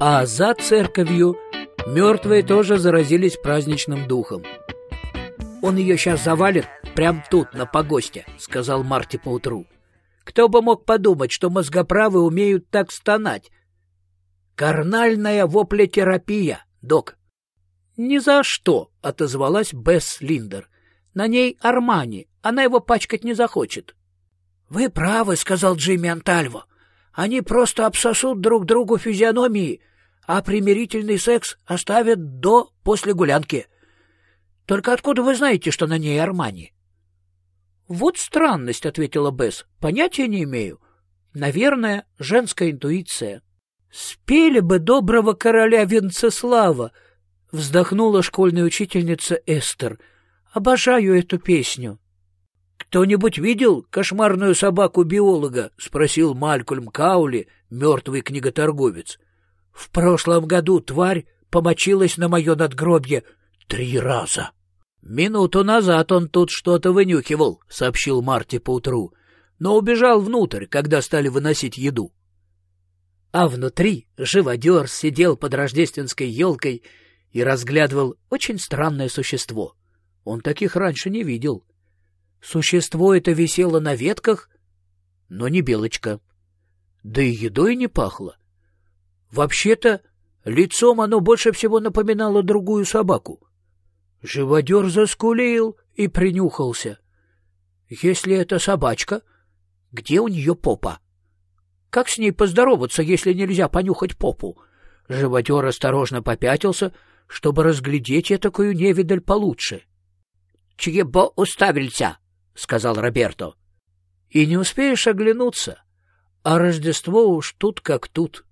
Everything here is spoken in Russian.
А за церковью мертвые тоже заразились праздничным духом. «Он ее сейчас завалит прямо тут, на погосте», — сказал Марти поутру. «Кто бы мог подумать, что мозгоправы умеют так стонать? Карнальная воплетерапия, док». «Ни за что», — отозвалась Бесс Линдер. «На ней Армани, она его пачкать не захочет». «Вы правы», — сказал Джимми Антальво. «Они просто обсосут друг другу физиономии, а примирительный секс оставят до после гулянки. Только откуда вы знаете, что на ней Армани?» «Вот странность», — ответила Бесс. «Понятия не имею. Наверное, женская интуиция». «Спели бы доброго короля Венцеслава», — вздохнула школьная учительница Эстер. «Обожаю эту песню». «Кто-нибудь видел кошмарную собаку-биолога?» — спросил Малькольм Каули, мертвый книготорговец. «В прошлом году тварь помочилась на мое надгробье три раза». «Минуту назад он тут что-то вынюхивал», — сообщил Марти поутру, «но убежал внутрь, когда стали выносить еду». А внутри живодер сидел под рождественской елкой и разглядывал очень странное существо. Он таких раньше не видел. Существо это висело на ветках, но не белочка. Да и едой не пахло. Вообще-то, лицом оно больше всего напоминало другую собаку. Живодер заскулил и принюхался. Если это собачка, где у нее попа? Как с ней поздороваться, если нельзя понюхать попу? Живодер осторожно попятился, чтобы разглядеть этакую невидаль получше. — Чего уставился? — сказал Роберто. — И не успеешь оглянуться, а Рождество уж тут как тут.